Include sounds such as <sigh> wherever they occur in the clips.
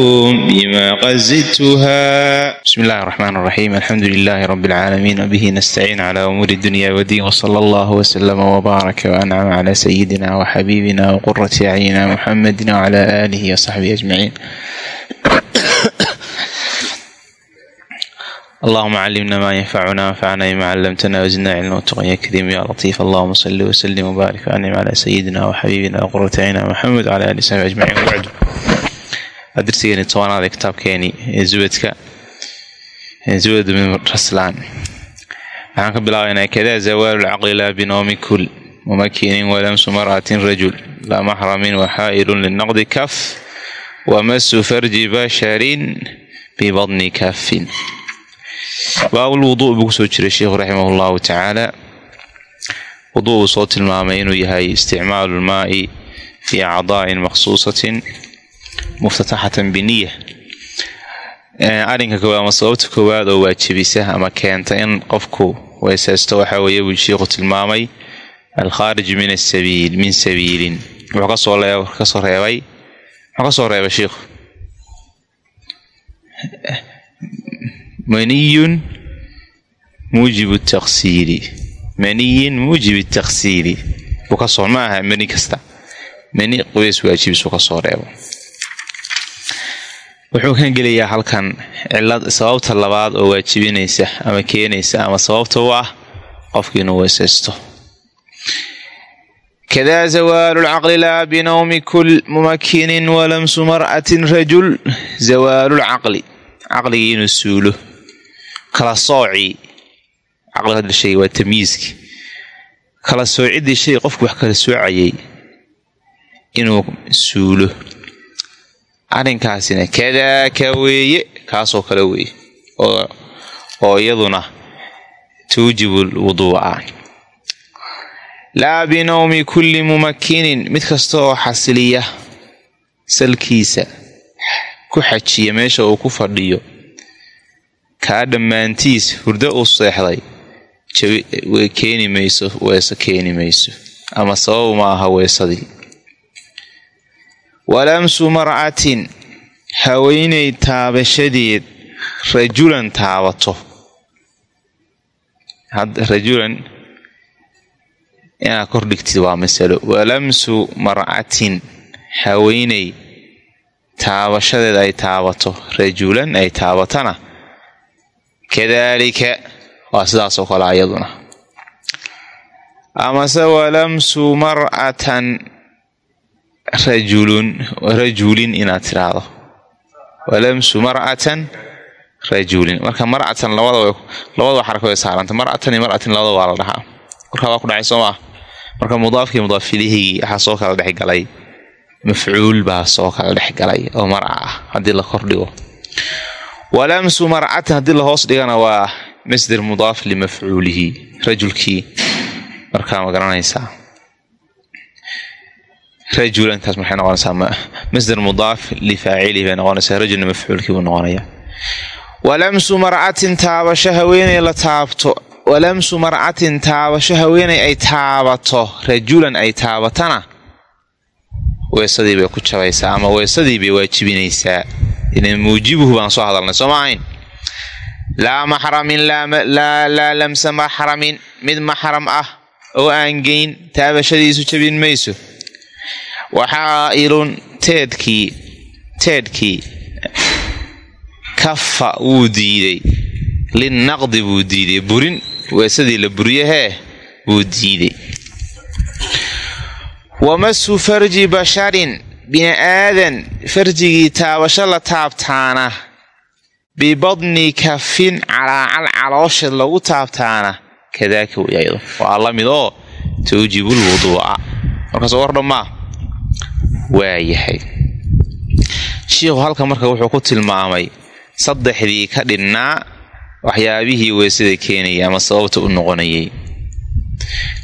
bma qazidtha bismi illahi raxmaan raxiim alxamdu lilahi rab lcaalamiin wbihi nastaciin cla umuuri dunya wdiin wsala allah wslama wbaaraka wancama cla sayidina wxabiibina wqurati acyina muxamadi wcla aalihi wsaxbihi ajmaciin allahuma calimna ma yanfacuna wanfacna bima calamtana wazidna cilma wtuqan ya kariim ya latiif allahuma sali wslim wbaarik wanim cla sayidina wxabiibina wqurati acyina muxamed wcla aali saxbi ajmaciin wbacdu darsigeeni tobanaad ee kitaabkeeni ee zuwadka zuwad min raslaan waxaan ka bilaabaynaa kadaa zawaalu lcaqli laa binoomi kul mumakinin walamsu mar'atin rajul laa maxramin waxaa'ilun linaqdi kaf wamasu farji basharin bibadni kafin baabul wuduu buu ku soo jiray sheikhu raximah llahu tacaala wuduu uu soo tilmaamay inuu yahay isticmaalu lmaai fii acdaa'in maqsuusatin muftataxatan biniya arrinka koowaad ama sababta koowaad oo waajibisa ama keenta in qofku weysaysto waxaa weeye buu sheikhu tilmaamay alkhaarij min asabiil min sabiilin wuxuu ka soo ka soo reebay muxuu ka soo reebay sheikhu maniyun muujibu taksiiri maniyin muujibi taksiiri buu ka soo ma aha mani kasta mani qubeys waajibisuu ka soo reebo wuxuu kan gelayaa halkan cilad sababta labaad oo waajibinaysa ama keenaysa ama sababta u ah qofki inuu weysaysto. Kadaa zawaalu lcaqli laa binowmi kul mumakinin walamsu mar'atin rajul zawaalulcaqli caqligii inuu suulo. Kala soocii caqliga hadda shay waa tamyiiski kala soociddii shay qofku wax kala soocayay inuu suulo arrinkaasina kadaaka weeye kaasoo kale weeye oo iyaduna tuujibu lwuduuca laa binowmi kulli mumakinin mid kasta oo xasiliya salkiisa ku xajiya meesha uu ku fadhiyo kaa dhammaantiis hurdo u seexday keeni mayso weeso keeni mayso ama sabab ma aha weesadii walamsu mar'atin haweenay taabashadeed rajulan taabato. Rajulan inaad kor dhigtid waa masalo. Walamsu mar'atin haweenay taabashadeed ay taabato. Rajulan ay taabatana. Kadaalika waa sidaasoo kale ayaduna. Amase walamsu mar'atan rajulun rajulin inaad tiraahdo. Walamsu mar'atan rajulin. Marka mar'atan labada labada xaraka way saaranta. Mar'atan iyo mar'atin labada waa la dhahaa. Warkaa waa ku dhacay soo maa marka mudaafkii mudaafilihii waxaa soo kala dhexgalay mafcuul baa soo kala dhexgalay oo mar'a ah haddii la kordhigo walamsu mar'atan haddii la hoos dhigana waa masder mudaaf limafcuulihi rajulkii. Markaa ma garanaysaa rajulantaas maxay noqonaysaa masder mudaaf lifaacilihi bay noqonaysaa rajulna mafcuulkii buu noqonaya walamsu mar'atin taabasho haweeney la taabto. Walamsu mar'atin taabasho haweeney ay taabato. Rajulan ay taabatana weesadii bay ku jabaysaa ama weesadii bay waajibinaysaa. Idan muujibuhu baan soo hadalnay soo ma ahayn? Laa maxramin laa lamsa maxramin. Mid maxram ah oo aan geyn taabashadiisu jabin mayso waxaa'ilun teedkii teedhkii kafa wuu diiday linnaqdi buu diiday burin weesadii la buryahee buu diiday wamasu farji basharin bini aadan farjigii taabasho la taabtaana bibadni kafin calaacal caloosheed lagu taabtaana kadaaka weyaydo waa la mid oo tuujibul wuduuca markaas war dhammaa waa yahay shiikhu halka marka wuxuu ku tilmaamay saddexdii ka dhinnaa waxyaabihii weysada keenayay ama sababta u noqonayay.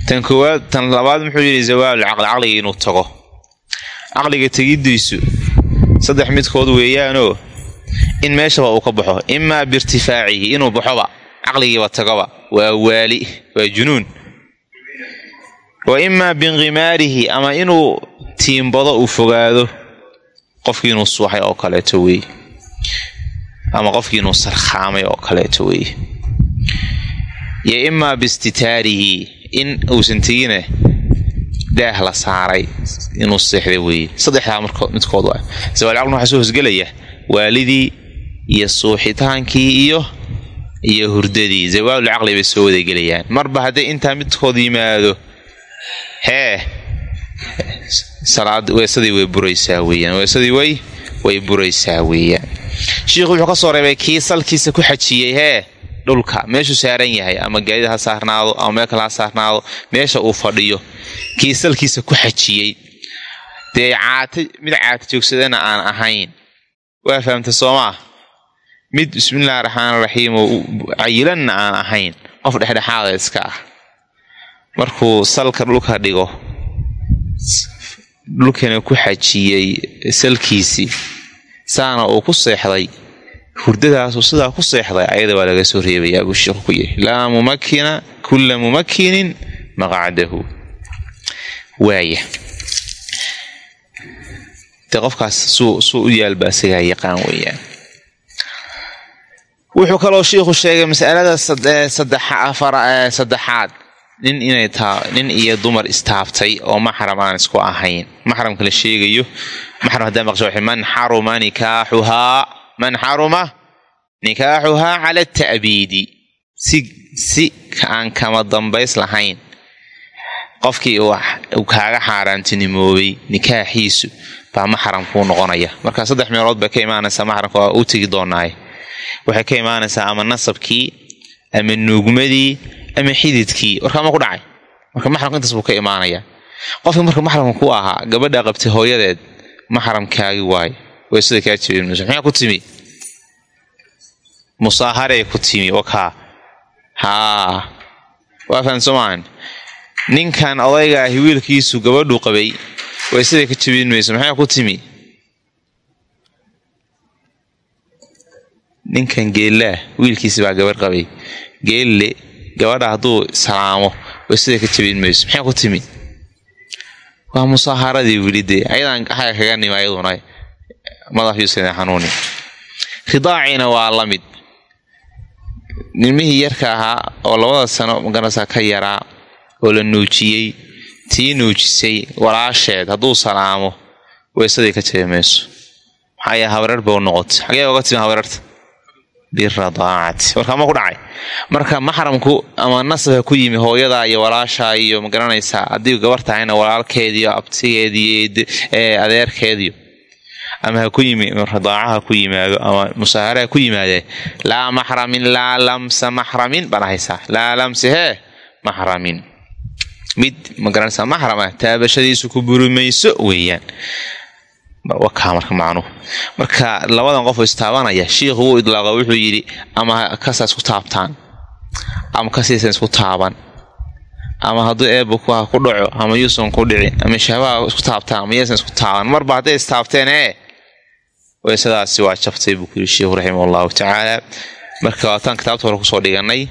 Tan koowaad tan labaad muxuu yidhi zawaalul caqli caqliga inuu tago. Caqliga tegiddiisu saddex midkood weeyaanoo in meeshaba uu ka baxo. Imaa biirtifaacihi inuu baxoba caqligiiba tagoba waa waali waa junuun wa imaa biinqimaarihi ama inuu tiimbado uu fogaado qofkii inuu suuxay oo kaleeto weeye ama qofkii inuu sarkhaamay oo kaleeto weeye yo imaa biistitaarihi in uusan tegine daah la saaray inuu seexda weeye saddexdaa midkood waa. Zawaalcaqlna waxaa soo hosgelaya waalidii iyo suuxitaankii iyo iyo hurdadii. Zawaalul caqli bay soo wadagelayaan marba hadday intaa midkood yimaado hee weesadii way buraysaa weeyaan. Weesadii way way buraysaa weeyaan. Shiikhu wuxuu ka soo reebay kii salkiisa ku xajiyey hee dhulka meeshuu saaran yahay ama gaadida ha saarnaado ama meel kale ha saarnaado meesha uu fadhiyo. Kii salkiisa ku xajiyey. Dee caata mid caata joogsadana aan ahayn. Waa fahamta soomaa mid bismillahi raxmaan raxiim oo cayilanna aan ahayn. Qof dhexdhexaada iska ah markuu salka dhulka dhigo dhulkana ku xajiyey salkiisii saana uu ku seexday hurdadaasuu sidaa ku seexday ayada waa laga soo reebayaa buu sheekhu ku yahay laa mumakina kulla mumakinin maqcadahu waaya dee qofkaas suu suu u yaalba isagaa yaqaan weeyaan. Wuxuu kaloo shiikhu sheegay masalada saddexaad nin inay taa nin iyo dumar istaabtay oo maxram aan isku ahayn. Maxramka la sheegayo maxram haddaa maqsha man xaruma nikaaxuhaa man xaruma nikaaxuhaa cala ata'biidi si si aan kama dambays lahayn. Qofkii uu kaaga xaaraantinimoobay nikaaxiisu baa maxram kuu noqonaya. Marka saddex meelood bay ka imaanaysaa maxramka waa u tegi doonaaye. Waxay ka imaanaysaa ama nasabkii ama nuugmadii ama xididkii warkaama ku dhacay. Marka maxramka intaas buu ka imaanayaa qofkii marka maxramka ku ahaa gabadha qabtay hooyadeed maxramkaagi waaye way sida kaa jabeen mayso maxaa ku timi? Musaaharey ku timi wakaa haa. Waa fahan ninkan odayga ahi wiilkiisu gabadhuu qabay way siday ka jabin mayso maxaa ku timi? Ninkan geellaah wiilkiisi baa gabarh qabay. Geelle gabadha hadduu salaamo way siday ka jabin mayso maxaa ku timi? Waa musaaharadii wili dee ayadaan xaga kaga nimi ayaduna madaxyuusan xanuuni. Khidaaciina waa la mid. Nimihii yarka ahaa oo labada sano magarasa ka yaraa oo la nuujiyey tii nuujisay walaasheed hadduu salaamo weysadii ka jabi mayso. Maxaa yaha habareer ba u noqotay? Xagee oga timi habareerta biradaacati warkaama ku dhacay. Marka maxramku ama nasab ha ku yimi hooyadaa iyo walaashaa iyo ma garanaysaa haddii gabar tahayna walaalkeediyo abtigeediyo adeerkeediyo ama ha ku yimi radaaca ku yimaado ama musaahare ha ku yimaadee. Laa maxramin laa lamsa maxramin baan ahaysaa laa lamsi hee maxramin. Mid ma garanaysaa maxram ah taabashadiisu ku buri mayso weeyaan wakaa marka macnuhu marka labadan qof istaabanaya shiikhu wuu idlaaqa wuxuu yidhi ama kasaa isku taabtaan? Ama kasiisan isku taaban? Ama hadduu eebba ku ha ku dhaco ama yuusan ku dhici ama shahbaha isku taabtaan ama yaysan isku taaban? Marba hadday istaabteen ee weysadaasi waa jabtay buu ku yidhi sheikhu raximah allahu tacaala. Marka waataan kitaabta hore ku soo dhiganay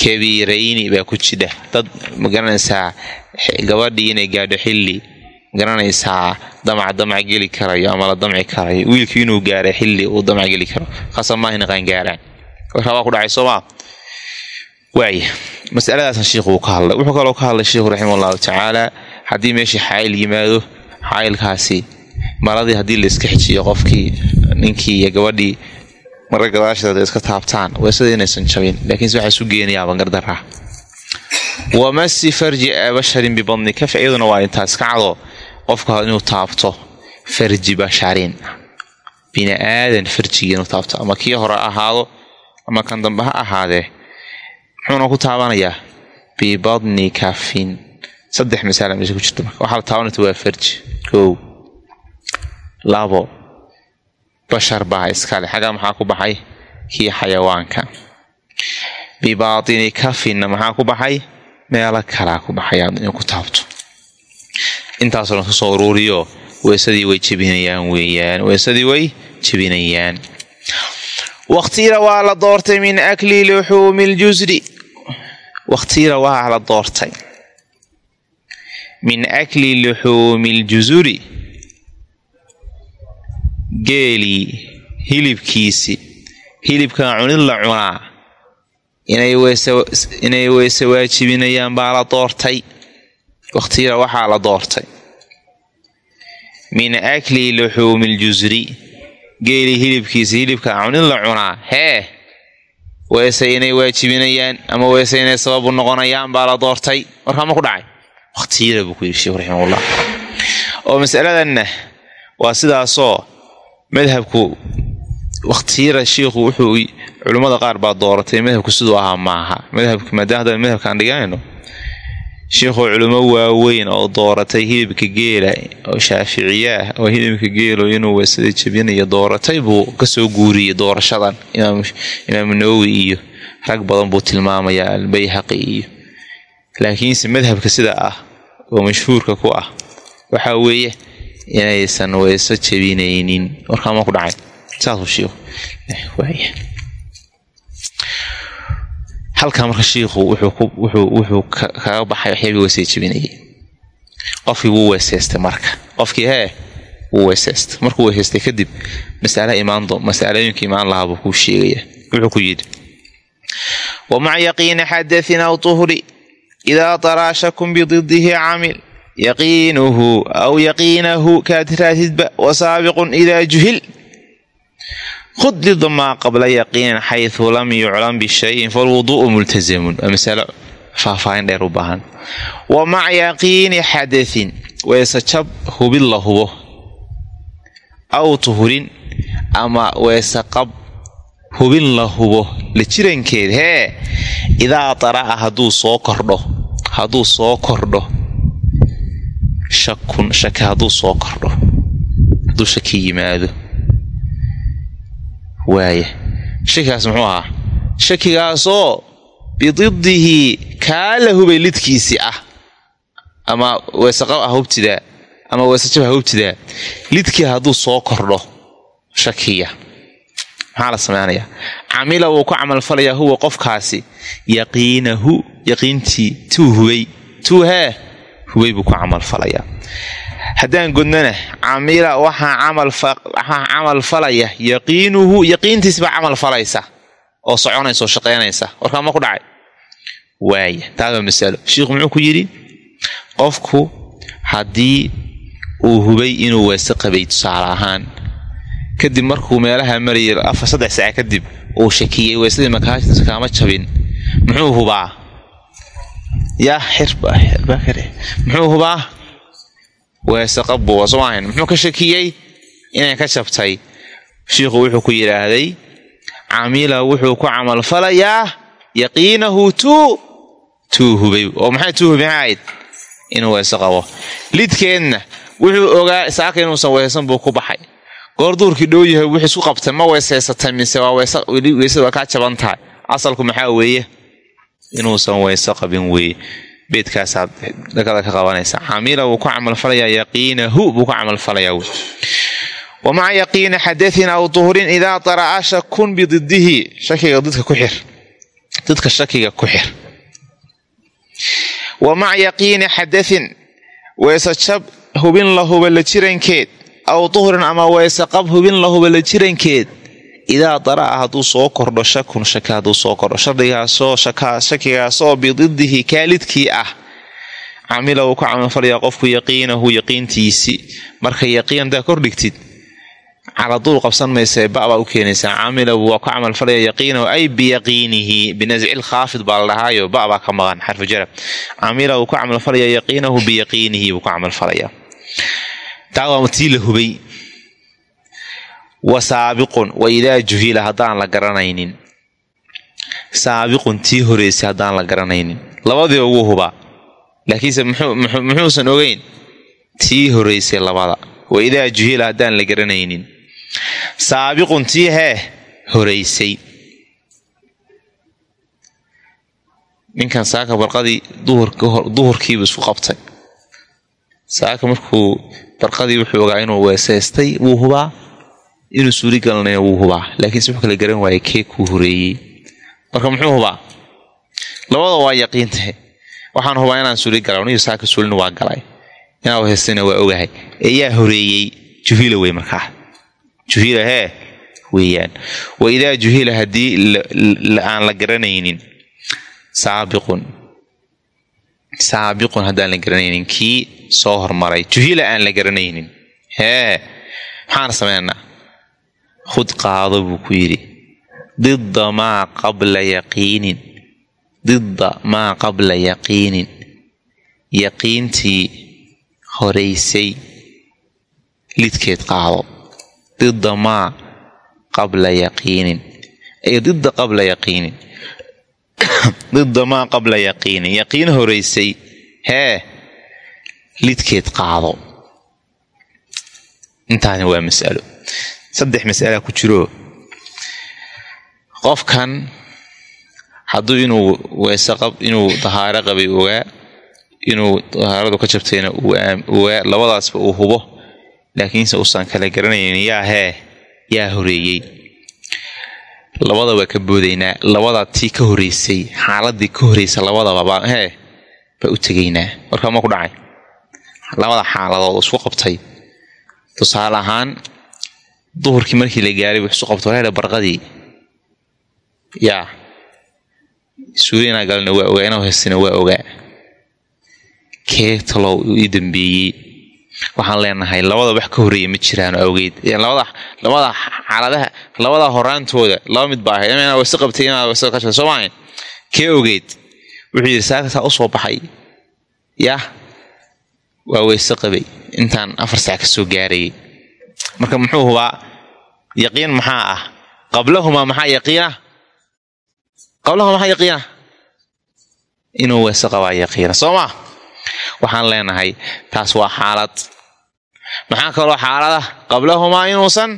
kabiirayni baa ku jidha dad ma garanaysaa gabadhii inay gaadho xilli garanaysaa damac damac geli karayo ama la damci karayo wiilkii inuu gaara xilli uu damac geli karo khasab maaha in qaangaaraan warkaabaa ku dhacay soomaa waaya masaladaasna shiikhu uu ka hadlay. Wuxuu kaloo ka hadlay sheikhu raximah allahu tacaala haddii meeshii xaayil yimaado xaayilkaasi maradii haddii la xijiyo qofkii ninkii iyo gabadhii marka gadaasheeda iska taabtaan weysada inaysan jabin laakiinse waxaa isu geenayaa bangardaraa wamasi farji basharin bibadni kaf iyaduna waa intaas kacdo qofka inuu taabto farji basharin bini aadan farjigii inuu taabto. Ama kii hore ahaado ama kan dambe ha ahaadee muxuuna ku taabanayaa? Bibadni kafin saddex masala meesha ku jirta marka. Waxaa la taabanayta waa farji. Kow. Labo. Bashar baa iskale xaggaa maxaa ku baxay? Kii xayawaanka. Bibaatini kafinna maxaa ku baxay? Meelo kalaa ku baxayaa in ku taabto intaasoo dhan ka soo uruuriyo weesadii way jebinayaan weeyaan weesadii way jebinayaan waqtiira waa la doortay min akli luxuumi ljusri. Waqtiira waa la doortay min akli luxuumi ljusuri geelii hilibkiisi hilibkaa cunid la cunaa. Inay weyse waajibinayaan baa la doortay waqtiira waxaa la doortay. Min akli luxuumi ljusri geelii hilibkiisa hilibkaa cunid la cunaa. Hee weese inay waajibinayaan ama weese inay sababu noqonayaan baa la doortay. Warkaama ku dhacay. Waqtiira buu ku yidhi sheekhu raximahullah. Oo masaladanna waa sidaasoo madhabku waqtiyada shiikhu wuxuu culimmada qaar baa dooratay madhabku siduu ahaa maaha. Madhabka maadaama haddaan madhabkaan dhiganayno shiikhuu culimo waaweyn oo dooratay hilibka geela oo shaaficiye ah oo hilibka geelo inuu weysada jebinayo dooratay buu ka soo guuriyey doorashadan. Imaamu nawowi iyo rag badan buu tilmaamayaa albayhaqi iyo laakiinse madhabka sida ah oo mashhuurka ku ah waxaa weeye inaysan weyso jebinaynin warkaama ku dhacay. Saasuu shiikhu waaya halkaa marka shiikhu wuxuu kaga baxay waxyaabii weysay jebinayay qofkii wuu weysaystay marka. Qofkii hee wuu weysaystay markuu weysaystay kadib masala imaando masalooyinka imaan lahaa buu kuu sheegaya. Wuxuu ku yidhi wa maca yaqiini xadatin aw tuhri idaa daraa shakun bididihi camil yaqiinuhu aw yaqiinahu kaatiraatidba wa saabiqun idaa juhil khud lidamaa qabla yaqiinin xaysu lam yuclam bishayin falwudu'u multazamun waa masalo faahfaahin dheer u baahan wa maca yaqiini xadatin weese jab hubin la hubo aw tuhurin ama weese qab hubin la hubo la jirankeed hee idaa dara'a hadduu soo kordho hadduu soo kordho shakun hadduu soo kordho shaki yimaado waaya shakigaas muxuu ahaa shakigaasoo bididihi kaa la hubay lidkiisii ah ama weesaqab ah hubtidaa ama weesajab ha hubtidaa lidkii hadduu soo kordho shakiya maxaa la samaynayaa camila wuu ku camalfalayaa huwa qofkaasi yaqiinahu yaqiintii tuu hubay tuu hee hubay buu ku camalfalayaa haddaan godnana camila waxaa camal falaya yaqiinuhu yaqiintiisbaa camal falaysa oo soconaysa oo shaqaynaysa. Warkaama ku dhacay? Waaya taas waa masalo. Shiikhu muxuu ku yidhi qofku haddii uu hubay inuu weese qabay tusaale ahaan kadib markuu meelaha marayay afar saddex saaca kadib uu shakiyey weesadii makaashtiisa kaama jabin. Muxuu hubaa? Yaa xirbakare muxuu hubaa soo ahayn muxuu ka shakiyey? Inay ka jabtay shiikhu wuxuu ku yidhaahday camila wuxuu ku camalfalayaa yaqiinahu tuu tuu hubay. Oo maxay tuu hubay? Maxay ahayd? Inuu weese qabo lidkeedna wuxuu ogaa saaka inuusan weesan buu ku baxay. Goor duurkii dhow yahay wuxuu isku qabtay ma weesaysatay mise waa weysada waa kaa jaban tahay. Asalku maxaa weeye? Inuusan weyse qabin weeye beedkaasaad dhakada ka qabanaysa. Camila wuu ku camalfalayaa yaqiinahu buu ku camalfalayaa wey wa maca yaqiini xadatin aw duhrin idaa dara'a shakun bididihi. Shakiga dadka ku xir. Dadka shakiga ku xir. Wa maca yaqiini xadatin weese jab hubin la huba la jirankeed. Aw duhrin ama weese qab hubin la huba la jirankeed idaa dara'a hadduu soo kordho shakun shaki hadduu soo kordho shardigaasoo shakigaasoo bididihi kaalidkii ah camila wuu ku camalfalayaa qofku yaqiinahu yaqiintiisii marka yaqiin haddaa kordhigtid caladuul qabsan maysa babaa u keenaysaa camila waa ku camalfalaya yaqiinahu ay biyaqiinihi binascil khaafid baa la dhahaayo babaa ka maqan xarfu jarab camila wuu ku camalfalaya yaqiinahu biyaqiinihi buu ku camalfalayaa taa waa tii la hubay wa saabiqun wa idaa juhila haddaan la garanaynin. Saabiqun tii horeysay haddaan la garanaynin. Labadii ugu hubaa laakiinse muxuusan ogeyn? Tii horeysay labada. Wa idaa juhila haddaan la garanaynin. Saabiqun tii hee horaysay ninkan saaka barqadii duhurkiibu isku qabtay. Saaka markuu barqadii wuxuu ogaa inuu weesaystay wuu hubaa inuu suuli galanaya wuu hubaa. Laakiinse wuxuu kala garan waayay kee kuu horeeyey. Marka muxuu hubaa? Labada waa yaqiintahe waxaan hubaa inaan suuli galan niyo saaka suulina waa galay. Inaa weesaystayna waa ogahay. Ee yaa horeeyey. Juhila wey markaa. Juhila hee? Weeyaan. Wa idaa juhila haddii aan la garanaynin. Saabiqun. Saabiqun haddaan la garanaynin. Kii soo hormaray. Juhila aan la garanaynin. Hee? Maxaan sameynaa khud qaado buu ku yidhi didda maa qabla yaqiinin didda maa qabla yaqiinin yaqiintii horaysay lidkeed qaado didda maa qabla yaqiinin. Ay didda qabla yaqiinin <coughs> didda maa qabla yaqiinin yaqiin horaysay hee lidkeed qaado. Intaani waa mas'alo saddex mas'ala ku jiro. Qofkan hadduu inuu weeseqab inuu dahaaro qabay ogaa inuu dahaaradu ka jabtayna ogaa labadaasba uu hubo laakiinse uusan kala garanaynin yaa hee yaa horeeyey. Labada waa ka boodaynaa labada tii ka horeysay xaaladii ka horeysa labadaba hee baa u tegaynaa warkaa ma ku dhacay. Labada xaaladood isku qabtay. Tusaale ahaan duhurkii markii la gaaray wux isu qabtay wareedha barqadii. Yaa. Suuli inaa galana waa ogaa inaa heystina waa ogaa. Kee talow ii dambeeyey. Waxaan leenahay labada wax ka horreeya ma jiraano awgeed. Labada labada xaaladaha labada horaantooda laba mid baa ahayd. Inaa wayse qabtay inaa wayse ka soo maahayn kee ogeed wuxuu yidhi saakasaa u soo baxay. Yah waa wayse qabay. Intaan afar saac ka soo gaarayay marka muxuu hubaa yaqiin maxaa ah? Qablahumaa maxaa yaqiina qablahuma maxaa yaqiina inuu wayse qabaa yaqiina soo maa waxaan leenahay taas waa xaalad. Maxaa kaloo xaalada qablahumaa inuusan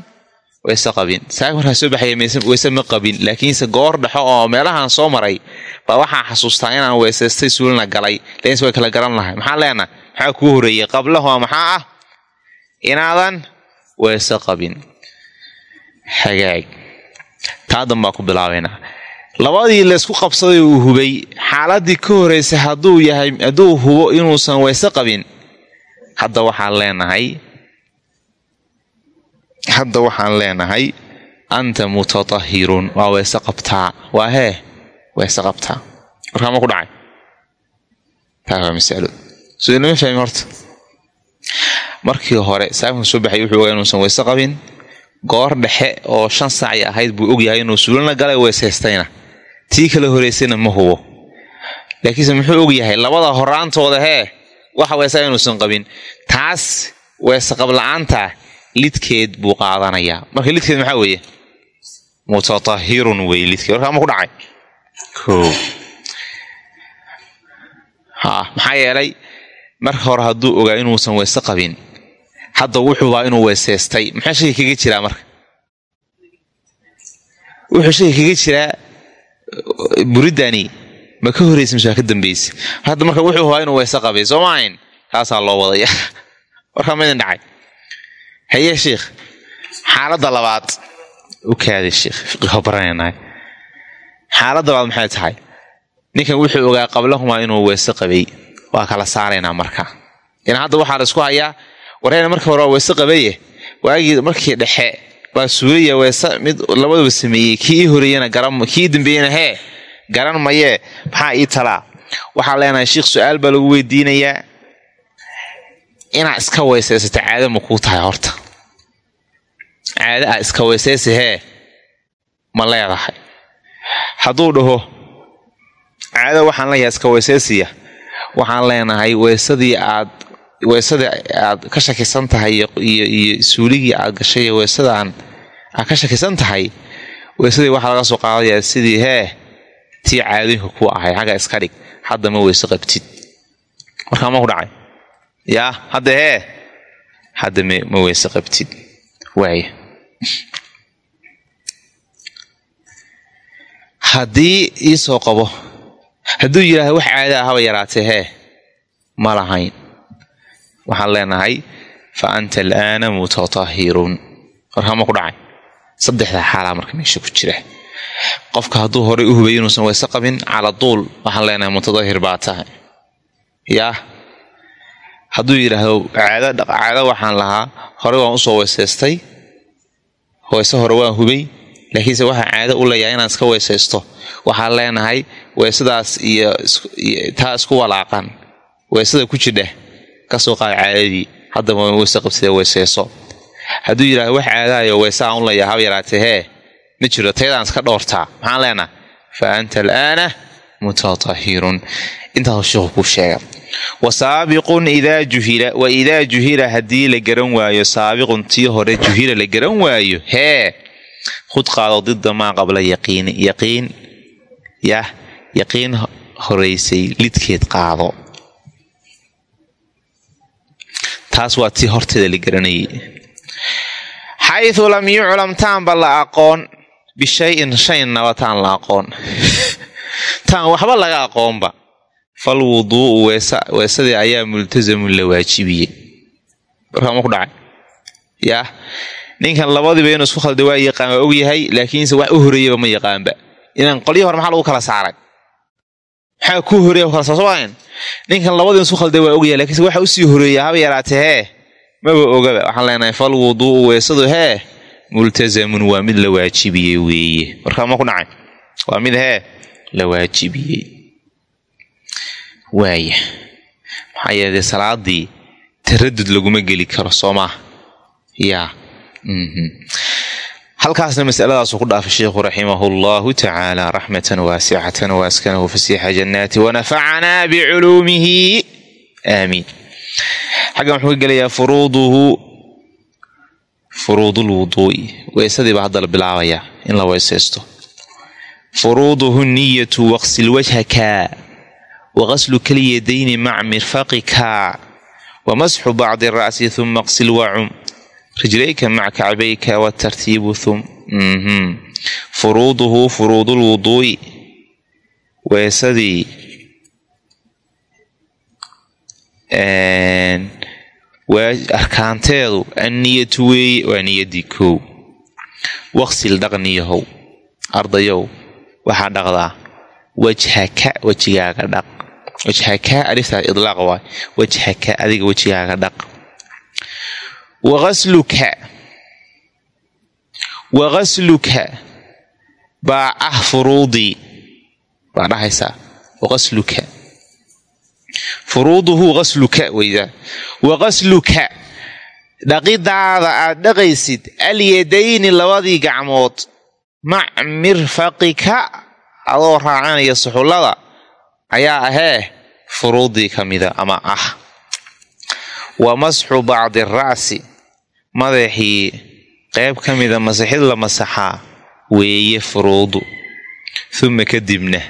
wayse qabin saaka markaa soo baxaya wayse ma qabin laakiinse goor dhexo oo meelahaan soo maray baa waxaa xasuustaa inaan weysaystay suulina galay. Lakiinse way kala garan lahay maxaan leenahay? Maxaa kuu horeeyey qablahumaa maxaa ah? Inaadan wayse qabin hagaag taadan baa ku bilaabaynaa labadii laysku qabsaday uu hubay xaaladii ka horeysa hadduu yahay hadduu hubo inuusan wayse qabin hadda waxaan leenahay hadda waxaan leenahay anta mutatahirun waa wayse qabtaa waa hee wayse qabtaa warkaa ma ku dhacay? Taa waa masalo soo lama fahmi horta markii hore saafkan soo baxay wuxuu ogaa inuusan wayse qabin. Goor dhexe oo shan saacay ahayd buu ogyahay inuu suulana galay weysaystayna tii kala horeysayna ma hubo. Laakiinse muxuu ogyahay labada horaantooda hee waxa weysaa inuusan qabin. Taas weesaqab la'aanta lidkeed buu qaadanayaa marka lidkeed maxaa weeye? Mutatahirun wey lidkeed. Warkaa ma ku dhacay? Maxaa yeelay? Marka hore hadduu ogaa inuusan weyse qabin hadda wuxuubaa inuu weysaystay maxaa shaki kaga jiraa marka? Wuxuu shaki kaga jiraa buridani ma ka horeysa mise waa ka dambaysa hadda marka wuxuu hubaa inuu weyse qabay soo maahayn kaasaa loo wadaya <laughs> warkaa ma idin dhacay. Haye sheikh. Xaaladda labaad. U kaaday sheikh. Fiqiho baranaynahay xaaladda labaad maxay tahay? Ninkan wuxuu ogaa qablahumaa inuu weyse qabay. Waa kala saaraynaa marka. Ina hadda waxaa la isku hayaa wareena marka hore waa weyse qabaye waagii markii dhexe waa suulaya weyse mid labadaba sameeyey kii ii horeeyana garan kii ii dambeeyena hee garan mayee maxaa ii talaa waxaa leenahay sheikh su'aal baa lagu weydiinayaa. Inaa iska weysaysata caado ma kuu tahay horta. Caado ah iska weysaysi hee ma leedahay. Hadduu dhaho caado waxaan leeyahay iska weysaysiya waxaan leenahay weysadii aad weesadii aad ka shakisan tahay iyo suuligii aad gashay iyo weesadaan aad ka shakisan tahay weesadii waxaa laga soo qaadayaa sidii hee tii caadinku ku ahay xagga iska dhig hadda ma weyse qabtid. Markaa ma ku dhacay. Yaa hadda hee hadda ma weyse qabtid. Waaya haddii iisoo qabo hadduu yidhaahdo wax caada ahaba yaraatee hee ma lahayn waxaan leenahay fa anta alaana mutatahirun warkama ku dhacay. Saddexdaa xaalaa marka meesha ku jira. Qofka hadduu horay u hubay inuusan weyse qabin cala duul waxaan leenahay mutadahir baa tahay. Yaa hadduu yidhaahdo caado waxaan lahaa horey waan u soo weysaystay weyse hore waan hubay laakiinse waxaa caado u leeyahay inaan iska weysaysto waxaan leenahay weysadaas iyo taa isku walaaqan. Weysada ku jidha ka soo qaad caadadii. Haddaba waan weyse qabsida hadduu yidhahdo wax caadaayo weyse aan u leeyahay haba yaraatee hee ma jiro tayadaan iska dhowrtaa maxaan leenahay? Fa anta alaana mutatahirun intaasuu sheikhu kuu sheega. Wa saabiqun idaa juhila wa idaa juhila haddii la garan waayo saabiqun tii hore juhila la garan waayo hee khud qaado dida maa qabla yaqiini yaqiin yah yaqiin horaysay lidkeed qaado taas waa tii horteeda la garanayay xayu lam yuclam taanba la aqoon. Bishayin shaynaba taan la aqoon. <laughs> Taan waxba laga aqoonba fal wuduu'u weesadii ayaa multasamun la waajibiyey. Warkaama ku dhacay? Yaah ninkan labadiiba inuu isku khalda waa yaqaan waa ogyahay laakiinse wax u horeeyaba ma yaqaanba inaan qolyii hore maxaa lagu kala saaray? Maxaa ku horreeya kala saarsoan ninkan labadiiba isku khalda waa ogyahay lakiinse waxa u sii horreeya haba yaraatee hee? Maba ogaba waxaan leenahay fal wuduu'u weesadu hee? Multasamun waa mid la waajibiyey weeye. Warkaama ku dhacay waa mid hee? La waajibiyey. Waaya maxaa yeelay salaadii taradud laguma geli karo soo maaha yaa halkaasna masaladaasu ku dhaafay sheikhu raximahu llahu tacaala raxmatan waasicatan waaskanahu fasiixa jannaati wanafacanaa biculuumihi aamiin. Xaggan wuxuu ka gelayaa furuuduhu furuudulwuduu'i weysadii baa hadda la bilaabayaa in la weysaysto furuuduhu niyatu waqsil wajhaka waqaslu kalyadayni mac mirfaqika wamasxu bacdi ra'si uma qsil wacum rijlayka mac kacbayka watartiibu um furuuduhu furuudulwuduu'i weesadii arkaanteedu anniyatu weeye waa niyadii koow. Waqsil dhaqniyahow ardayow waxaa dhaqdaa wajhaka wejigaaga dhaq. Wajhaka aliftaas idlaaq waay. Wajhaka adiga wejigaaga dhaq waqasluka waqasluka baa ah furuudii baa dhahaysaa waqasluka furuuduhu qasluka weydaa waqasluka dhaqidaada aad dhaqaysid alyadayni labadii gacmood mac mirfaqika adoo raacanaya suxullada ayaa ahee furuudii ka mida ama ah wa masxu bacdi ra'si madaxii qayb ka mida masixid la masaxaa weeye furuudu. Uma kadibna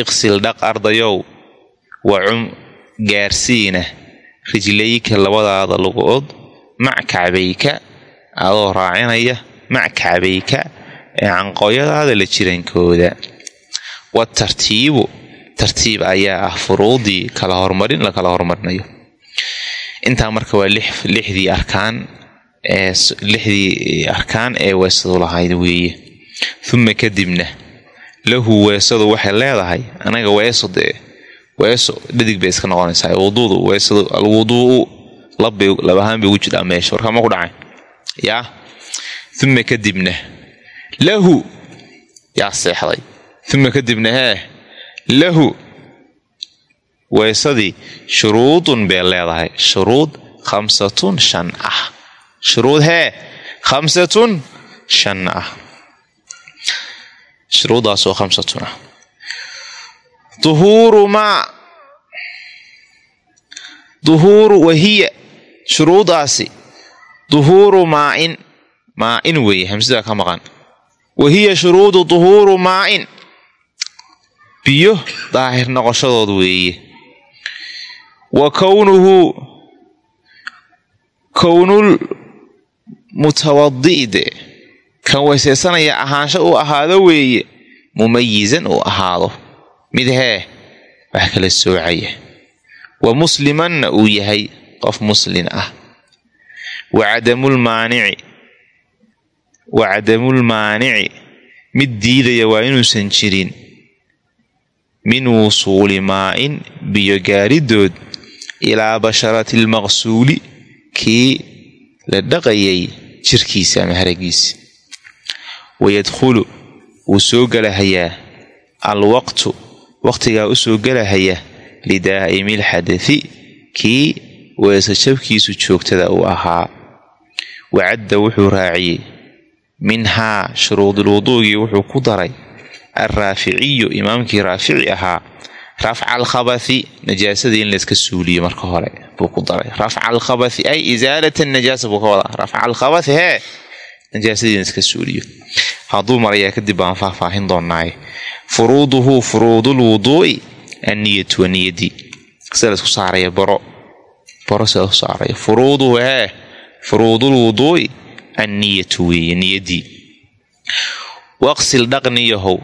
iqsil dhaq ardayow wacum gaarsiina rijlayka labadaada lugood mac kacbayka adoo raacinaya mac kacbayka ee canqooyadaada la jirankooda. Watartiibu tartiib ayaa ah furuudii kala hormarin la kala hormarinayo. Intaa marka waa lixdii arkaan lixdii arkaan ee weesadu lahayd weeye. Uma kadibna lahu weesadu waxay leedahay anaga weeso dee weeso dhadig bay iska noqonaysaa. Wuduudu weesadu alwuduu'u labbay labahaan bay ugu jidhaa meesha. Warkama ku dhacay. Yaa uma kadibna lahu yaa seexday. Uma kadibna hee lahu weesadii shuruudun bay leedahay. Shuruud khamsatun shan ah shuruud hee khamsatun shan ah shuruuddaasoo khamsatun ah duhuuru maa duhuuru wahiya shuruudaasi duhuuru maain maa-in weeye hamsidaa ka maqan wahiya shuruudu duhuuru maa-in biyo daahir noqoshadood weeye wa kownuhu kownul mutawadi'de kan weysaysanaya ahaansho uu ahaado weeye mumayizan uu ahaado. Mid hee wax kala soocaya. Wa muslimanna uu yahay qof muslin ah. Wa cadamulmaanici wa cadamulmaanici mid diidaya waa inuusan jirin. Min wusuuli maa-in biyo gaaridood ilaa basharati almaqsuuli kii la dhaqayay jirkiisa ama haragiisa wayadkhulu wuu soo gelahayaa alwaqtu waqtigaa u soo gelahaya lidaa'imi lxadati kii weesajabkiisu joogtada uu ahaa. Wacadda wuxuu raaciyey. Minhaa shuruudulwuduugii wuxuu ku daray. Alraaficiyu imaamkii raafici ahaa rafca alkhabathi najaasadii in layska suuliyo marka hore buu ku daray rafca alkhabathi ay isaalata najaasa buu ka wadaa rafca alkhabathi hee najaasadii in layska suuliyo hadduu marayaa kadib baan faahfaahin doonaaye furuuduhu furuudulwuduu'i anniyatu wa niyadii sida laysku saaraya baro baro sida lasku saaraya furuuduhu hee furuudulwuduu'i anniyatu weeye niyadii waqsil dhaqniyahow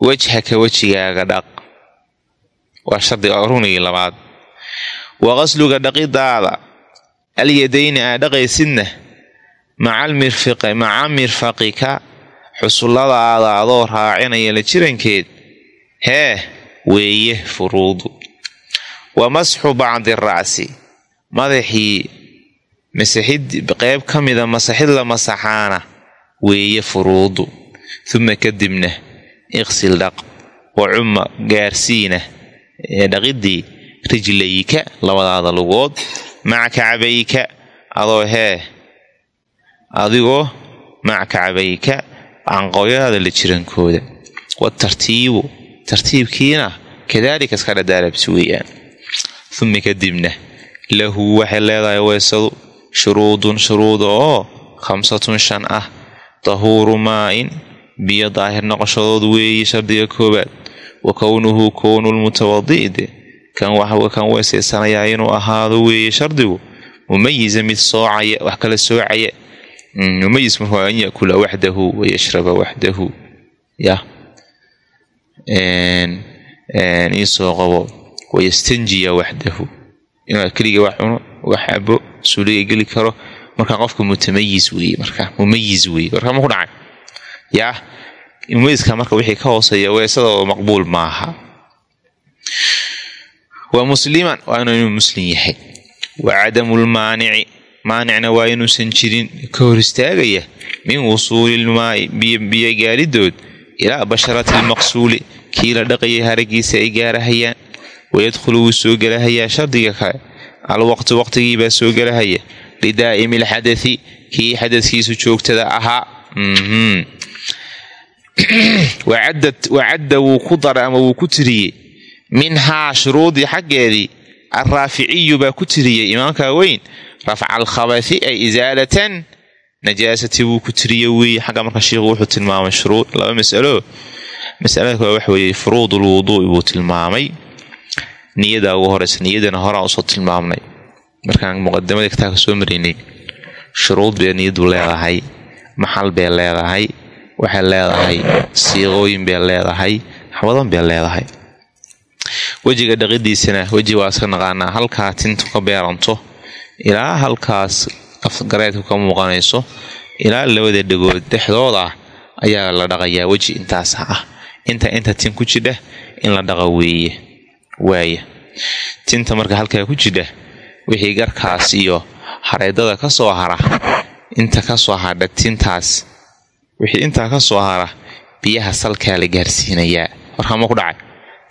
wejhaka wejigaaga dhaq waa shardiga runigii labaad. Wa qasluga dhaqidaada alyadayni aa dhaqaysidna. Maca mirfaqika. Xusulladaada adoo raacinaya la jirankeed. Hee weeye furuudu. Wa masxu bacdi ra'si. Madaxii masaxid qeyb ka mida masaxid la masaxaana. Weeye furuudu. Uma kadibna iqsil dhaq. Wa cumma gaarsiina dhaqidii rijlayka labadaada lugood maca kacabayka adoo hee adigoo maca kacabayka canqooyadaada la jirankooda. Watartiibu tartiibkiina kadaalika iska dhadaalabsi weeyaan. Uma kadibna lahu waxay leedahay weesadu shuruudun shuruuda oo khamsatun shan ah dahuuru maa-in biyo daahir noqoshadood weeye shardiga koobaad wa kownuhu kownulmutawadi'de kan weesaysanayaa inuu ahaado weeye shardigu. Mumayiza mid soocaya wax kala soocaya. Mumayis marka an yakula waxdahu wayashraba waxdahu ya. Iisoo qabo wayastanjiya waxdahu inuu keliga wax cuno wax abo suuliga geli karo. Markaa qofka mutamayis weye marka mumayiz weye warka ma ku dhacay. Yaa mumayiska marka wixii ka hooseeya weesada maqbuul maaha. Wa musliman waa inuu muslim yahay. Wa cadamulmaanici maanicna waa inuusan jirin. Ka hor istaagaya min wusuulilmaai biyo gaaridood ilaa basharati lmaqsuuli kii la dhaqayay haragiisa ay gaarahayaan. Wayadkhulu wuu soo gelahayaa shardiga kale. Alwaqtu waqtigiibaa soo gelahaya lidaa'imi alxadati kii xadadkiisu joogtada ahaa <clears throat> wacadda wuu ku daray ama wuu ku tiriyey. Minhaa shuruudii xaggeedii alraaficiyu baa ku tiriyey imaamka weyn rafca alkhabathi ay isaalatan najaasati wuu ku tiriye weeye xagga marka sheikhu wuxuu tilmaamay shuruud laba masalo. Masalada kale waxa weeye furuud ulwuduui buu tilmaamay. Niyada ugu horeysa niyadana horaa u soo tilmaamnay. Markaan muqadamadii kitaabka soo maraynay shuruud bay niyadu leedahay maxal bay leedahay waxay leedahay siiqooyin bay leedahay waxbadan bay leedahay. Wejiga dhaqidiisana weji waa iska naqaanaa halkaa tintu ka beeranto ilaa halkaas afgareedku ka muuqanayso ilaa labada dhegood dhexdood ah ayaa la dhaqayaa weji intaas ah. Inta inta tin ku jidha in la dhaqa weeye waaya tinta marka halkaa ku jidha wixii garkaas iyo hareedada ka soo hara inta ka soo hadha tintaas wixii intaa ka soo hara biyaha salkaa la gaarsiinayaa. Warkama ku dhacay.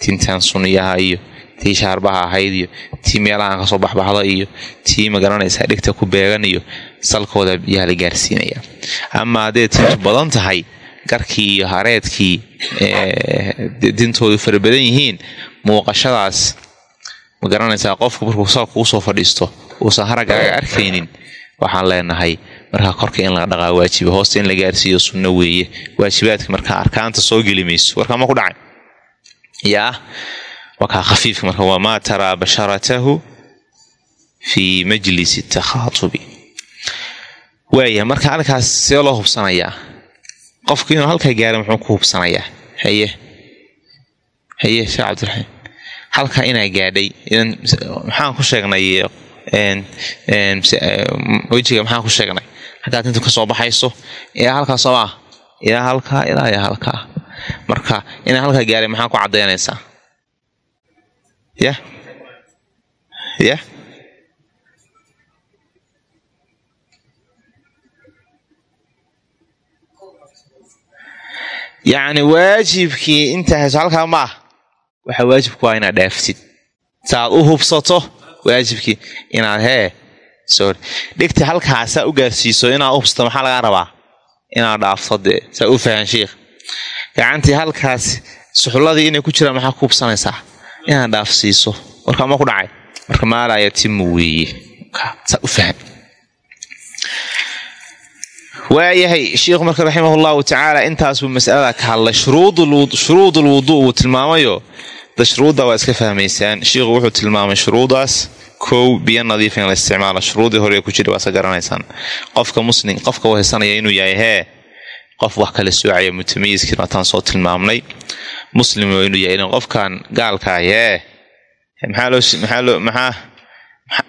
Tintan suniyaha iyo tii shaarbaha ahayd iyo tii meelahaan ka soo baxbaxda iyo tii magaranaysa dhigta ku beegan iyo salkooda biyaha la gaarsiinayaa ama hadday tintu badan tahay garkii iyo hareedkii dintoodu fara badan yihiin muuqashadaas ma garanaysaa qofku markuu salka u soo fadhiisto uusan haraggaaga arkaynin. Waxaan leenahay markaa korka in laga dhaqaa waajiba hoosta in la gaarsiiyo sunno weeye. Waajibaadka markaa arkaanta soo geli mayso. Warkama ku dhacay? Yaa wakaa khafiifka marka wamaa taraa basharatahu fii majlisi takhaatubi waaya marka halkaas see loo hubsanayaa qofku inuu halkaa gaara muxuu ku hubsanayaa? Haye haye sheekh cabdiraxiim halkaa inaa gaadhay maxaan ku sheegnay wejiga maxaan ku sheegnay haddaad inta ka soo baxayso ilaa halkaa soomaa ilaa halkaa ilaa iyo halkaa. Marka inaa halkaa gaadhay maxaa ku caddaynaysaa yah yah yacni waajibkii intaas halkaa ma ah waxaa waajibku waa inaad dhaaftid saaad u hubsato waajibkii inaad hee dhigta halkaasaa u gaarsiiso inaad u hubsato maxaa lagaa rabaa? Inaad dhaafto dee saa u fahan sheikh. Gacantii halkaas suxulladii inay ku jiraan maxaa ku hubsanaysaa inaad dhaafsiiso. Warkaa ma ku dhacay? Marka maalaa yatimu weeye. Saa u fahan. Waayahay sheikhu marka raximah llahu tacaala intaasuu masalada ka hadlay shuruud ulwuduu uu tilmaamayo da shuruudda waa iska fahmaysaan. Sheikhu wuxuu tilmaamay shuruudaas kow biyo nadiif in la isticmaalo. Shuruudii hore ku jira waase garanaysaan. Qofka muslim qofka u haysanaya inuu yahay hee qof wax kala soocaya mutamayiskiina waataan soo tilmaamnay. Muslim waa inuu yahay qofkan gaalkaah hee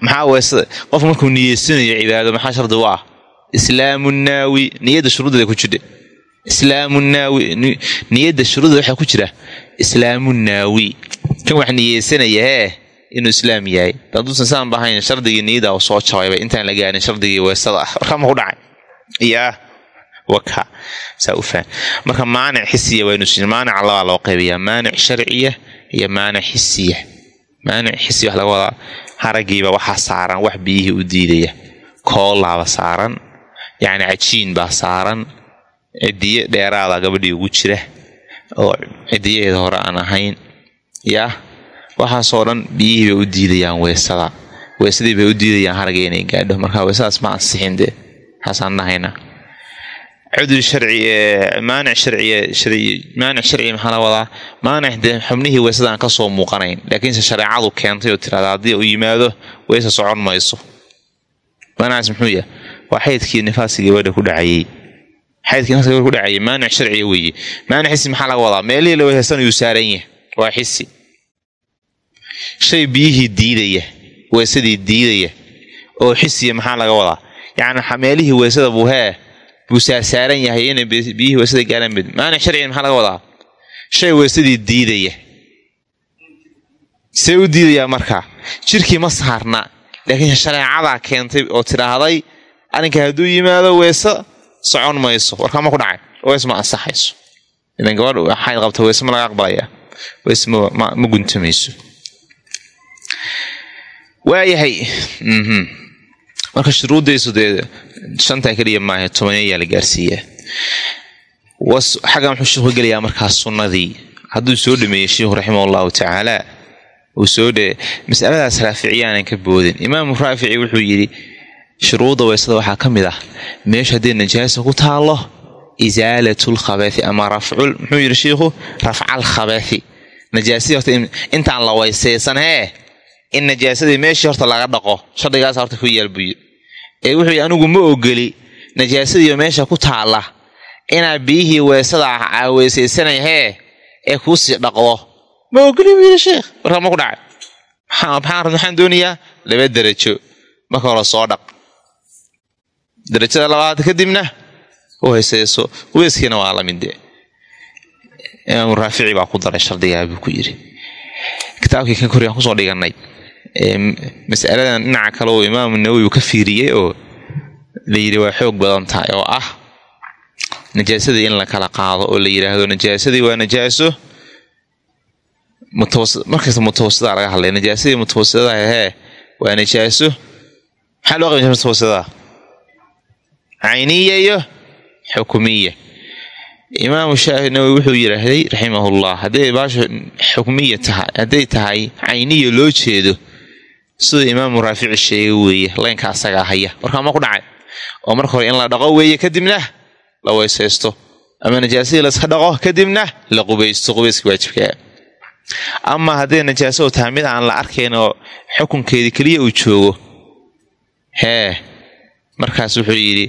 maxaa weesada qof markuu niyeysanayo cibaado maxaa shardi u ah? Islaamu naawi niyadda shuruuddeeda ku jidha islaamu niyadda shuruudda waxaa ku jira. Islaamu naawi. Kan wax niyeysanaya hee inuu islaam yahay. Hadduusan saan bahayn shardigii niyada soo jabayba intaan la gaarin shardigii weesada ah warkama ku dhacay? Yaa waka saa u fahan marka maanic xisiya waa inuu maanic labaa loo qaybayaa maanic sharciya iyo maanic xisiya. Maanic xisiya wax laga wadaa. Haragiiba waxaa saaran wax biyihii u diidaya. Koolaaba saaran. Yacni cajiin baa saaran. Cidiye dheeraada gabadhii ugu jira. Oo cidiyaheeda hore aan ahayn. Yaa waxaasoo dhan biyihii bay u diidayaan weesada. Weesadii bay u diidayaan harga inay gaadho. Marka weesadaas ma ansixin dee haasaan dhahaynaa cudur sharci maanic sharcimaanic sharci maxaa la wadaa? Maanic dee xubnihii weesada aan ka soo muuqanayn. Laakiinse shareecadu keentay oo tirahda haddii uu yimaado weesa socon mayso. Maanacaas muxuu yahay? Waa xaydkii nifaaska gabadha ku dhacayey xaydkii nifaaska gabadha ku dhacayay maanic sharciga weeye. Maanic xisi maxaa laga wadaa? Meelihii la weesaysanayuu saaran yahay. Waa xisi shay biyihii diidaya weesadii diidaya oo xisiya maxaa laga wadaa? Yacni meelihii weesada buu hee buu saarsaaran yahay inay biyihii weesada gaaraan mid maanic sharciga maxaa laga wadaa? Shay weesadii diidaya. See u diidayaa markaa jirkii ma saarna laakiin shareecadaa keentay oo tidhaahday arrinka hadduu yimaado weese socon mayso. Warkama ku dhacay. Wees ma ansaxayso. Idan gabadh xayd qabta weese ma laga aqbalaya. Weese ma guntamayso waayahay. Marka shuruuddaysu dee shantaa keliya maaha tobaneeyaa la gaarsiiyaa xagga muxuu sheikhu gelayaa markaas sunnadii? Hadduu soo dhameeyey sheikhu raximah allahu tacaala uu soo dhe masaladaas raaficiyaanan ka boodin. Imaamu raafici wuxuu yidhi shuruudda weysada waxaa ka mid ah meesha haddii najaasa ku taallo isaalatl khabeefi ama rafcul. Muxuu yidhi shiikhu khabeefi najaasadii horta intaan la weysaysan hee in najaasadii meeshii horta laga dhaqo shardigaas horta ku yaal yidhi ee wuxuu yidhi anigu ma ogeli najaasadiiyo meesha ku taalla inaa biyihii weysada ah weysaysanay hee ee kuusii dhaqdo. Ma ogeli buu yidhi sheekh warkaa ma ku dhacay. Maxaan doonayaa laba derajo. Marka hore soo dhaq. Darajada labaad kadibna u haysayso weeskiina waa la mid imaamu raafici baa ku daray shardigaa buu ku yidhi. Kitaabkii kan koriyaan ku soo dhiganay mas'aladan dhinaca kale oo imaamu nawowi uu ka fiiriyey oo la yidhi waa xoog badan tahay oo ah najaasadii in la kala qaado oo la yidhaahdo najaasadii waa najaaso. Markasta mutawasidaa laga hadlay najaasadii mutawasidadaa hee waa najaaso. Maxaa loo qaba mutawasidaa cayniya iyo xukumiya imaamu shaafi nawowi wuxuu yidhaahday raximahullah hadday baasha xukmiya tahay hadday tahay cayniya loo jeedo sida imaamu raafici sheegay weeye laynka asagaa haya. Warkaa ma ku dhacay. Oo marka hore in la dhaqo weeye kadibna la weysaysto. Ama najaasadii laska dhaqo kadibna la qubaysto. Qubayska waajibkaa ama hadday najaaso tahay mid aan la arkayn oo xukunkeedii keliya uu joogo. Hee markaas wuxuu yidhi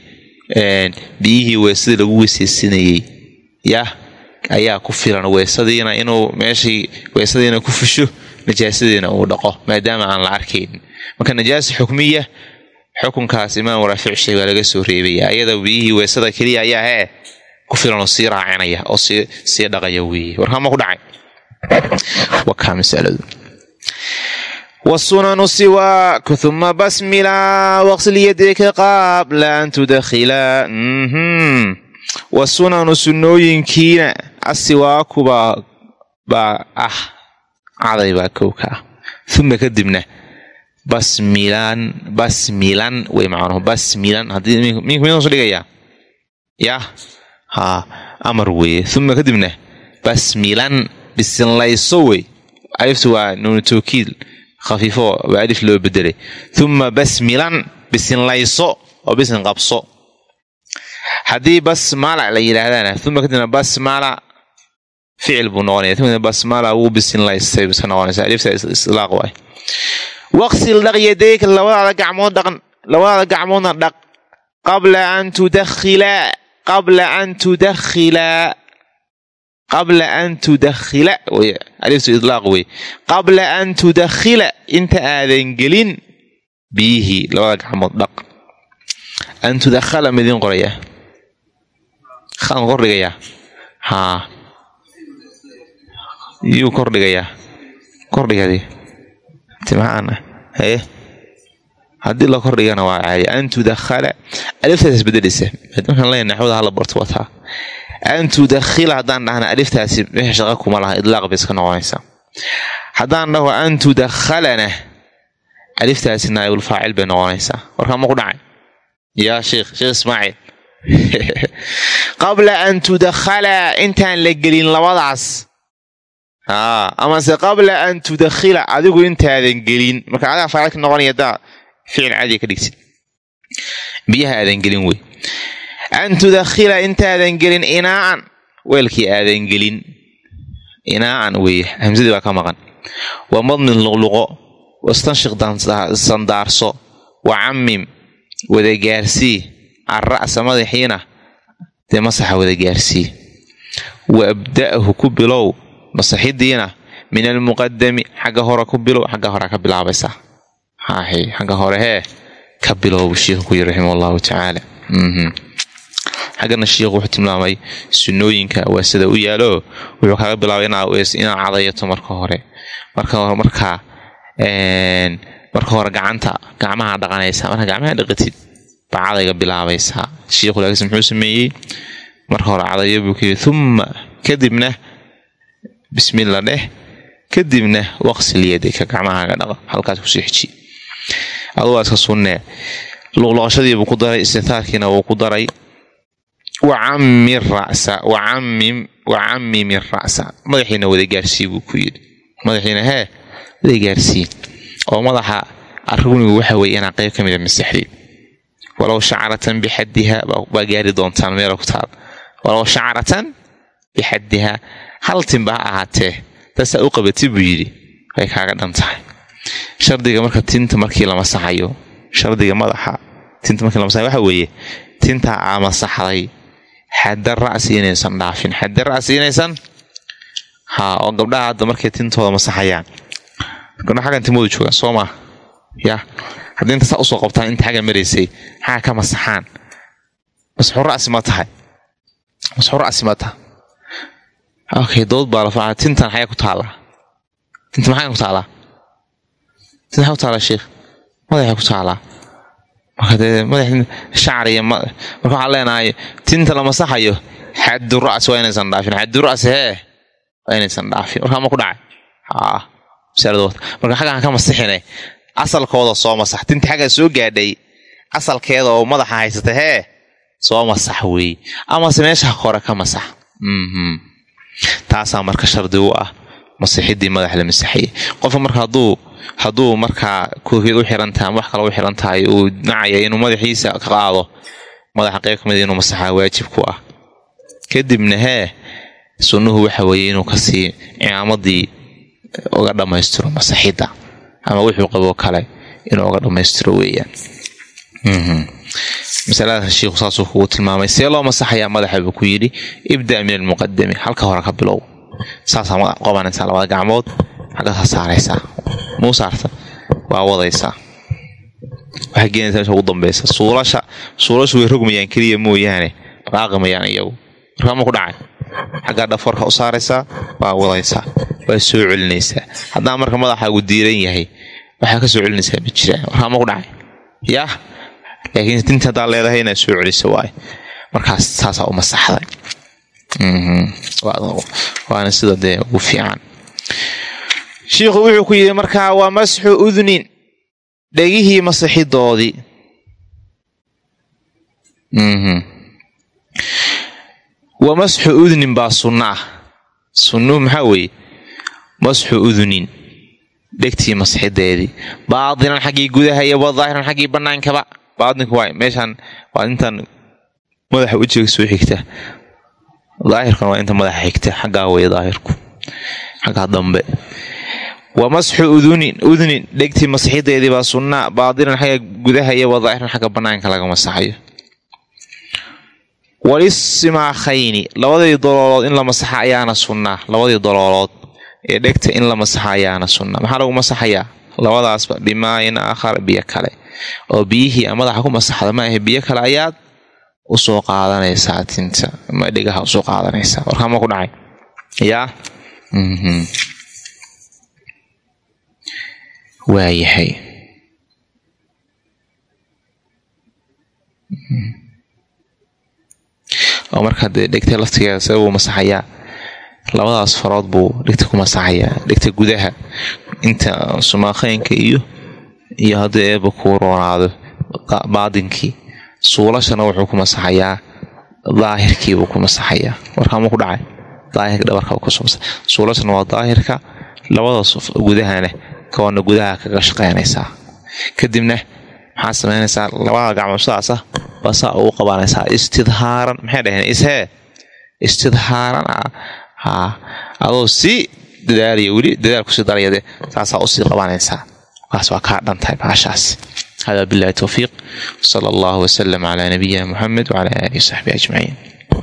biyihii weesadii lagu weysaysanayey. Yah ayaa ku filan weysadiina inuu meeshii weysadiina ku fusho najaasadiina uu dhaqo maadaama aan la arkaynin marka najaasa xukmiya xukunkaas imaam raafic sheeg waa laga soo reebaya. Ayada biyihii weysada keliya ayaa hee ku filan oo sii raacinaya oo sii dhaqaya weeye. Warkaama ku dhacay. Wakaa masaladu. Wsunanu siwaaku uma basmila waqsil yadayka qaabla an tudakhila wasunanu sunnooyinkiina asiwaaku baa ah caday baa kowka. Ah uma kadibna basmilan basmilan way macnuhu basmilan haddii minkusu dhigayaa yah haa amar weeye. Uma kadibna basmilan bisinlayso wey. Aliftu waa nuunu tawkiid khafiifo baa alif loo bedelay uma basmilan bisinlayso oo bisin qabso. Haddii basmala la yidhaahdana uma kadibna basmala ficil buu noqonaya basmala wuu bisinlaystay iska noqonaysa alifta islaaq waay waqsil dhaq yadayka labadaada gacmood dhaq labadaada gacmoodna dhaq qabla an tudakhila qabla an tudakhila qabla an tudakhila aliftu idlaaq wey qabla an tudakhila inta aadan gelin biyihii labada gacmood dhaq an tudakhala midin qoraya kaan kordhigayaa haa yuu kordhigayaa kordhigadi timahaana haye haddii la kordhigana waa caadi an tudakhala aliftaas isbedelisa markaan leeya naxwada hala barto wataa an tudakhila haddaan dhahna aliftaasi meesha shaqa kuma laha. Idlaaq bay iska noqonaysaa. Haddaan dhaho an tudakhalana aliftaasi naayibulfaacil bay noqonaysaa. Warkaa ma ku dhacay? Yaa sheikh sheekh ismaaciil. <laughs> Qabla an tudakhala intaan la gelin labadaas amase qabla an tudakhila adigu intaadan gelin. Marka adaa faacilka noqonaya daa ficil caadiga ka dhigtid. Biyaha aadan gelin wey. An tudakhila intaadan gelin inaaan weelkii aadan gelin. Inaaan weeye hamsadii baa ka maqan. Wa madmin luqluqo wastanshiq sandaarso wa cammim wada gaarsii arra'sa madaxiina dee masaxa wada gaarsii wa abda'hu ku bilow masaxidiina min almuqadami xagga hore ku bilow xagga hore ka bilaabaysaa haahy xagga hore hee ka bilow buu sheikhu ku yiri raximah allahu tacaala xaggana sheikhu wuxuu tilmaamay sunnooyinka waa sida u yaalo. Wuxuu kaga bilaabay inaad cadayato marka hore. Marka hore markaa marka hore gacanta gacmaha dhaqanaysaa markaa gacmaha dhaqatid baa cadayga bilaabaysaa sheikhu laakiinse muxuu sameeyey? Marka hore cadayo buu yiri uma kadibna bismilla dheh kadibna waqsil yadayka gacmahaaga dhaqa halkaas aduu waa iska sunnee. Luqluqashadiibuu ku daray istintaarkiina wuu ku daray. Wacammi ra'sa wacammim wacammimi ra'sa. Madaxiina wada gaarsii buu ku yidhi. Madaxiina hee wada gaarsii oo madaxa arugnigu waxa weeye inaa qayb ka mida masaxdid walow shacaratan bixaddiha baa gaari doontaan meela ku taal. Walow shacaratan bixaddiha hal tinba ha ahaatee taasaa u qabati buu yidhi way kaaga dhan tahay. Shardiga marka tinta markii la masaxayo shardiga madaxa tinta markii la masaxayo waxa weeye tintaa aa masaxday xadda ra'si inaysan dhaafin xadda ra'si inaysan haa oo gabdhaha hadda markay tintooda masaxayaan gabdhaha xaggan timoodu joogaan soo maa ya haddii inta u soo qabtaan inta xaggan maraysay xaga ka masaxaan masxu ra'si ma tahay. Masxu ra'si ma taha okay dood baa lafaca tintan xayaa ku taallaa tinta maxaa ku taallaa tinta maxaa ku taallaa sheekh madaxay ku taallaa marka dee madax shacar iyo marka waxaan leenahay tinta la masaxayo xaddu ra'si waa inaysan dhaafin. Xaddu ra'si hee waa inaysan dhaafin. Warkaa ma ku dhacay? Haa masalada marka xaggan ka masixine asalkooda soo masax. Tinta xaggaa soo gaadhay asalkeeda oo madaxa haysata hee soo masax weeye amase meesha hore ka masax taasaa marka shardi u ah masixidii madax la masaxayay qofka marka haduu hadduu markaa koofiyad u xiran tahay ama wax kale u xiran uu nacaya inuu madaxiisa ka qaado madaxa qayb ka mida inuu masaxaa waajib ku ah. Kadibna hee sunnuhu waxa weeye inuu ka sii cimaamadii uga dhammaystiro masaxidda ama wuxuu qaboo kale inuu uga dhammaystiro weeyaan masaladaas shiikhu saasuu kugu tilmaamay see loo masaxayaa madaxa buu ku yidhi ibda min almuqadami halka hore ka bilow. Saasaa qabanaysaa labada gacmood xaggaasaa saaraysaa. Muu saarta? Waa wadaysaa. Waxay geenaysaa meesha ugu dambaysa. Suulasha suulashu way rogmayaan keliya mooyaane raaqimayaan iyagu. Markaa ma ku dhacay? Xaggaa dhaforka u saaraysaa waa wadaysaa. Waa soo celinaysaa. Haddaan marka madaxaagu diiran yahay waxaa ka soo celinaysaa ma jiraan markaa ma ku dhacay? Yaah laakiin dinta haddaa leedahay inaad soo celiso waay. Markaas saasaa u masaxday waana sida dee ugu fiican. Shiikhu wuxuu ku yidhi markaa waa masxu udnin. Dhegihii masixidoodii wa masxu udnin baa sunno ah. Sunnuhu maxaa weeye? Masxu udnin. Dhegtii masixideedii baadinan xaggii gudaha iyo wadaahiran xaggii bannaankaba baadinku waay meeshaan waa intan madaxa wejiga soo xigta daahirkuna waa inta madaxa xigta xaggaa weeye daahirku xaggaa dambe wa masxu udunin udnin dhegtii masixideedii baa sunnaa baadinan xagga gudaha iyo wadaahiran xagga bannaanka laga masaxayo walisimaakhayni labadii doloolood in la masaxa ayaana sunnaa labadii doloolood ee dhegta in la masaxa ayaana sunna maxaa lagu masaxayaa labadaasba bimaayin aakhar biyo kale oo biyihii madaxa ku masaxda ma ahe biyo kale ayaad u soo qaadanaysaa tinta ama dhegaha u soo qaadanaysaa. Warkaa ma ku dhacay. Yaa waayahay oo markaa dee dhegta laftigeeda see buu masaxayaa? Labadaas farood buu dhegta ku masaxayaa dhegta gudaha inta sumaakheynka iyo iyo haddii eeba kuu roonaado baadinkii suulashana wuxuu ku masaxayaa daahirkiibuu ku masaxayaa. Warkaamuu ku dhacay daahirka dhabarka suulashana waa daahirka labadaas gudahana kawana gudaha kaga shaqeynaysaa kadibna maxaa samaynaysaa labada gacmood sidaasa basaa ugu qabanaysaa. Istidhaaran maxay dhaheen? Ishee istidhaaran haa adoo sii dadaalaya weli dadaal ku sii darayade saasaa u sii qabanaysaa kaas waa kaa dhantahay baashaas hada billahi towfiiq sala allahu wasalam calaa nabiyina muxamed wacala aalihi wasaxbii ajmaciin